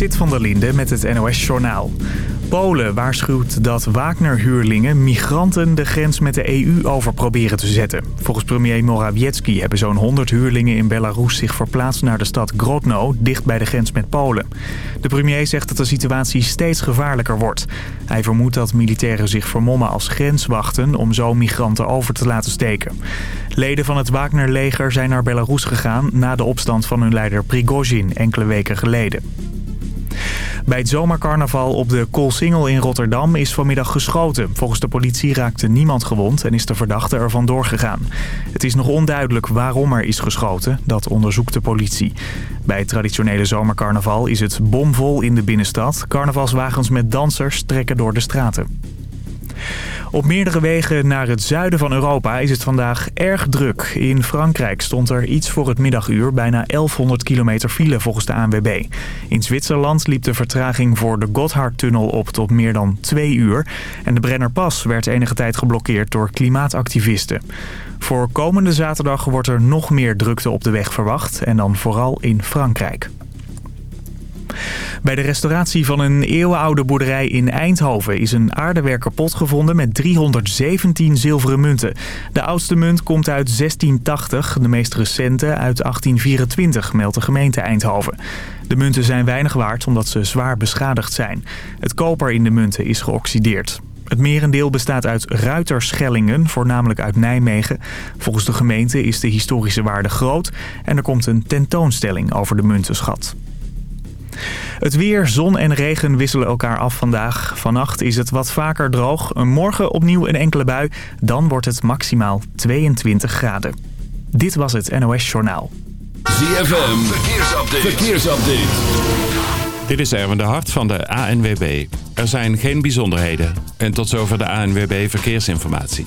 Sit van der Linde met het NOS-journaal. Polen waarschuwt dat Wagner-huurlingen migranten de grens met de EU over proberen te zetten. Volgens premier Morawiecki hebben zo'n 100 huurlingen in Belarus zich verplaatst naar de stad Grodno, dicht bij de grens met Polen. De premier zegt dat de situatie steeds gevaarlijker wordt. Hij vermoedt dat militairen zich vermommen als grenswachten om zo migranten over te laten steken. Leden van het Wagner-leger zijn naar Belarus gegaan na de opstand van hun leider Prigozhin enkele weken geleden. Bij het zomercarnaval op de Koolsingel in Rotterdam is vanmiddag geschoten. Volgens de politie raakte niemand gewond en is de verdachte ervan doorgegaan. Het is nog onduidelijk waarom er is geschoten. Dat onderzoekt de politie. Bij het traditionele zomercarnaval is het bomvol in de binnenstad. Carnavalswagens met dansers trekken door de straten. Op meerdere wegen naar het zuiden van Europa is het vandaag erg druk. In Frankrijk stond er iets voor het middaguur bijna 1100 kilometer file volgens de ANWB. In Zwitserland liep de vertraging voor de Gotthardtunnel op tot meer dan twee uur. En de Brennerpas werd enige tijd geblokkeerd door klimaatactivisten. Voor komende zaterdag wordt er nog meer drukte op de weg verwacht. En dan vooral in Frankrijk. Bij de restauratie van een eeuwenoude boerderij in Eindhoven is een aardewerken pot gevonden met 317 zilveren munten. De oudste munt komt uit 1680, de meest recente uit 1824, meldt de gemeente Eindhoven. De munten zijn weinig waard omdat ze zwaar beschadigd zijn. Het koper in de munten is geoxideerd. Het merendeel bestaat uit ruiterschellingen, voornamelijk uit Nijmegen. Volgens de gemeente is de historische waarde groot en er komt een tentoonstelling over de muntenschat. Het weer, zon en regen wisselen elkaar af vandaag. Vannacht is het wat vaker droog. Morgen opnieuw een enkele bui. Dan wordt het maximaal 22 graden. Dit was het NOS Journaal. ZFM, verkeersupdate. verkeersupdate. Dit is Erwin de Hart van de ANWB. Er zijn geen bijzonderheden. En tot zover de ANWB Verkeersinformatie.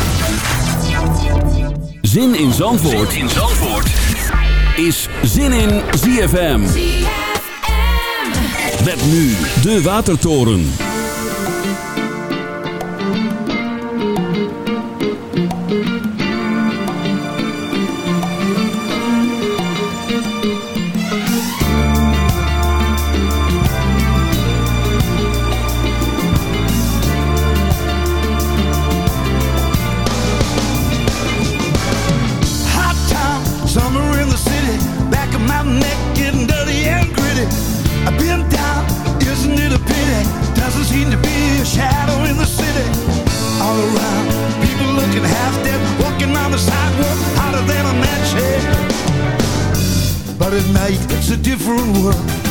Zin in Zandvoort, zin in Zandvoort. is Zin in ZFM. ZFM. Met nu de Watertoren. different world.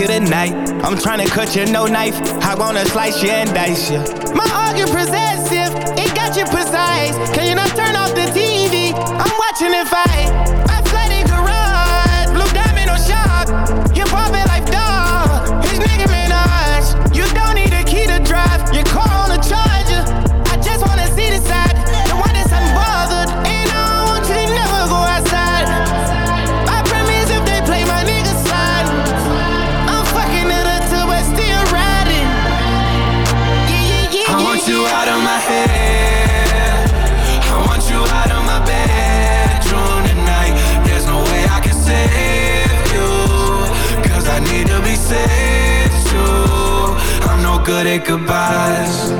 you tonight. I'm trying to cut you no knife. I wanna slice you and dice you. My organ possessive, it got you precise. Can you not turn off the TV? I'm watching it fire. goodbyes.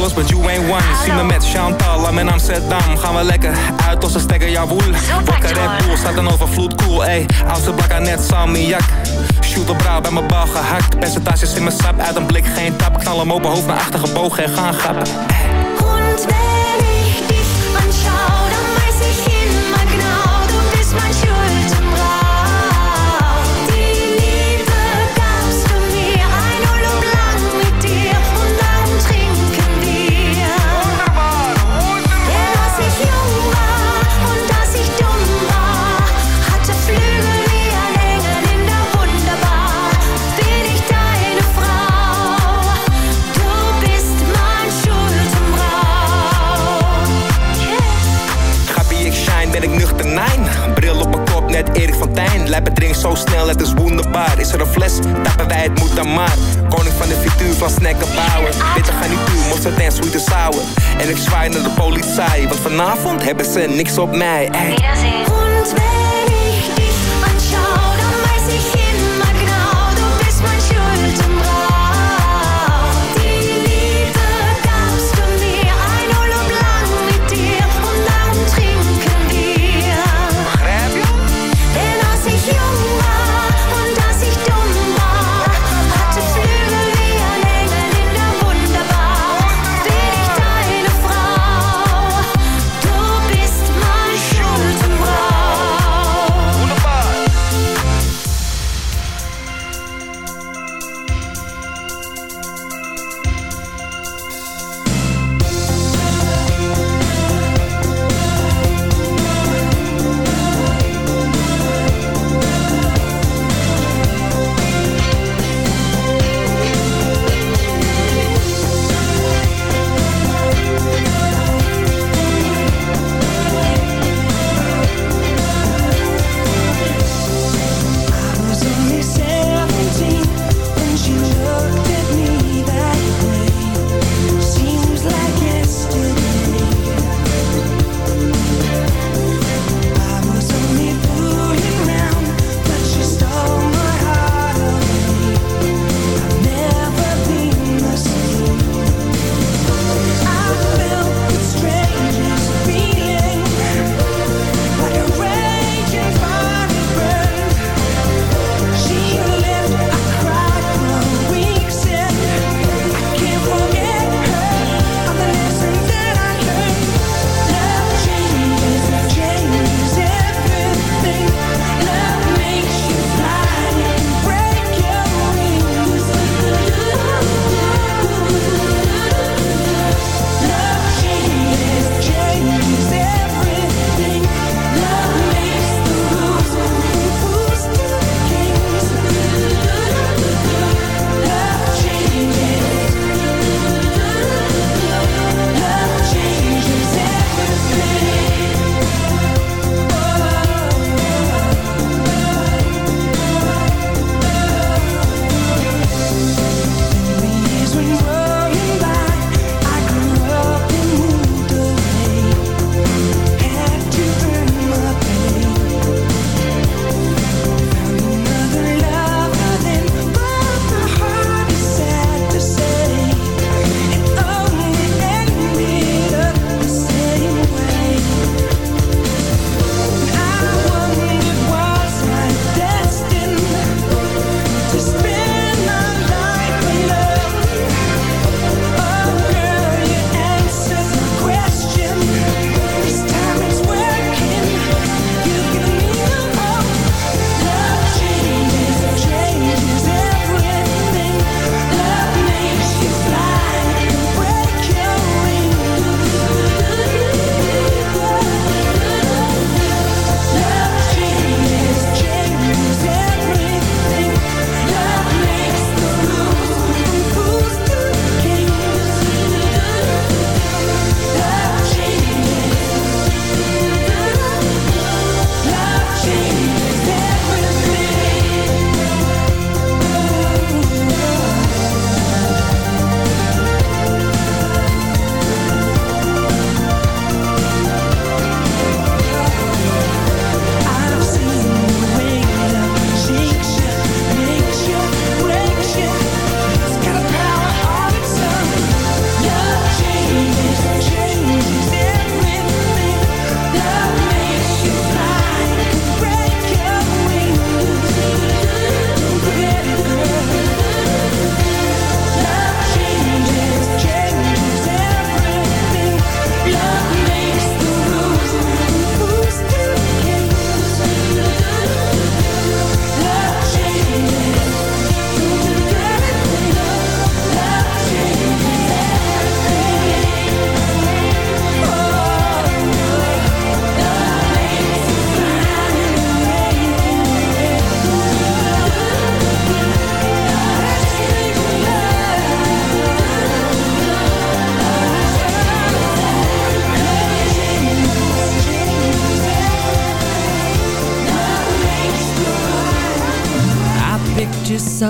99 loopholes, but you ain't one. Zie me met Chantal, I'm in Amsterdam. Gaan we lekker uit als ze stekken, ja woel. Vodka Red Bull, staat een overvloed, cool, ey. Oudste blakka net salmiak. Shoot op brouw, bij mijn bal gehakt. Percentages in mijn sap, uit een blik geen tap. Knal hem open, hoofd naar achter gebogen en gaan grappen. Und wenn ich dich anschaue, dann weiß Erik van Tijn. Lijpen drink zo snel, het is wonderbaar. Is er een fles, tappen wij het moet dan maar. Koning van de frituur, van snacken bouwen. Witte gaan niet toe, mosterd en sweet en sour. En ik zwaai naar de politie, want vanavond hebben ze niks op mij. Ey.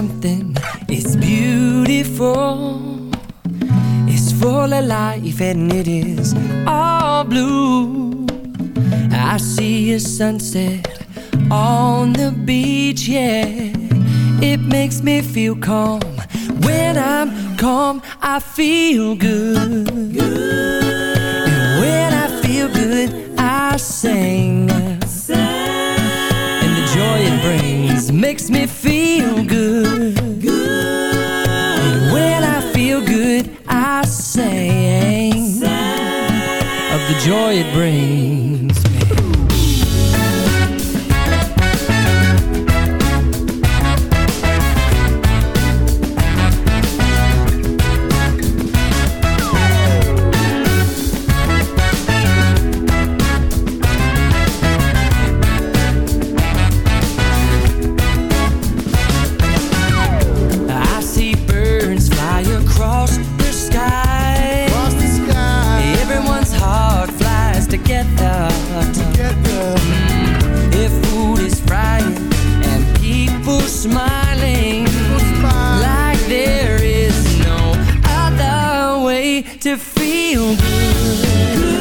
something, it's beautiful. It's full of life and it is all blue. I see a sunset to feel good.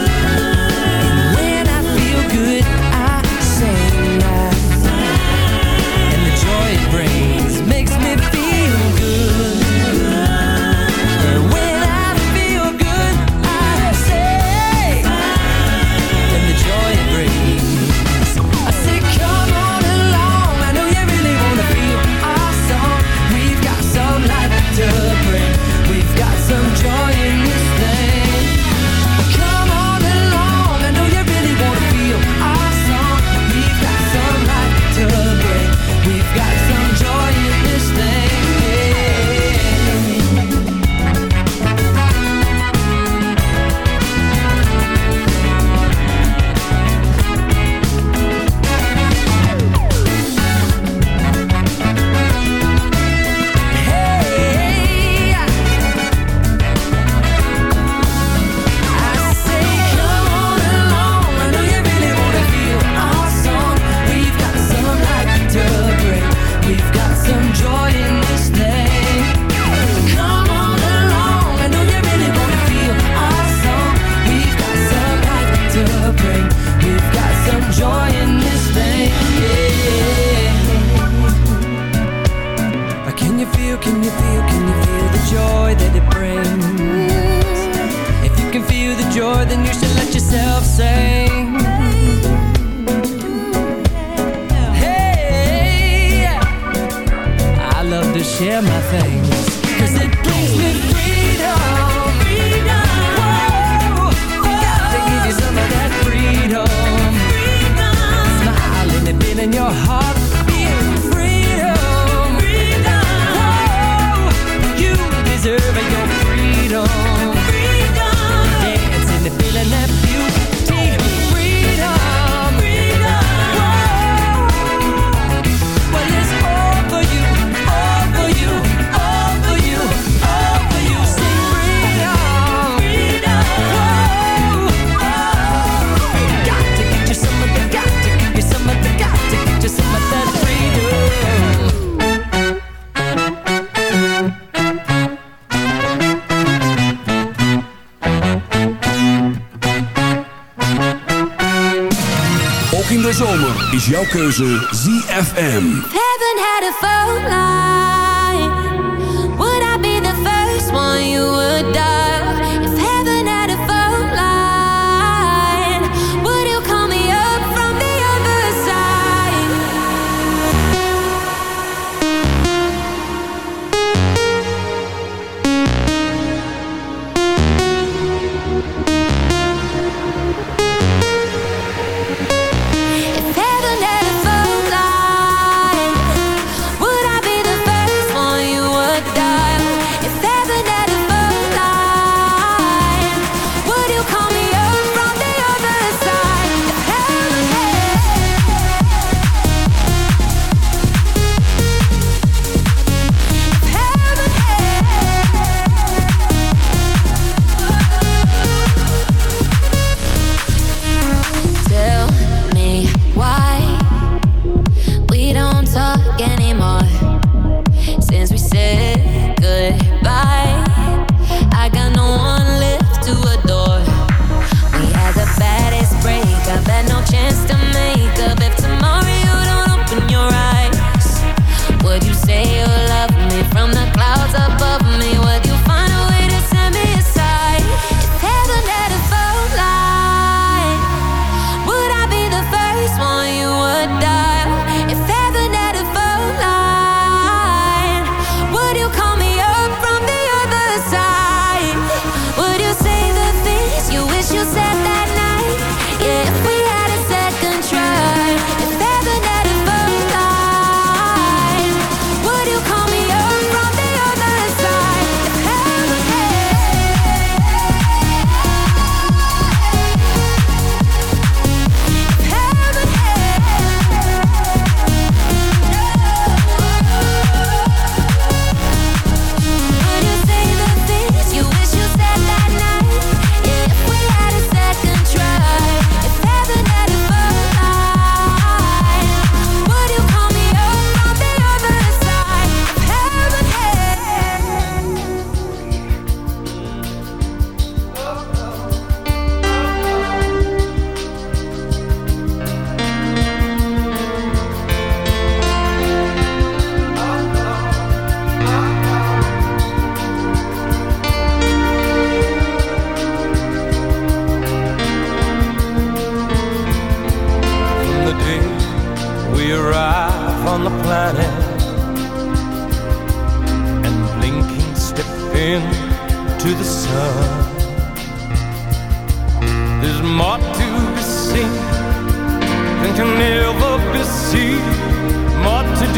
jouw keuze ZFM. Heaven had a phone line.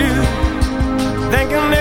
do, thinking.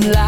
I'm lying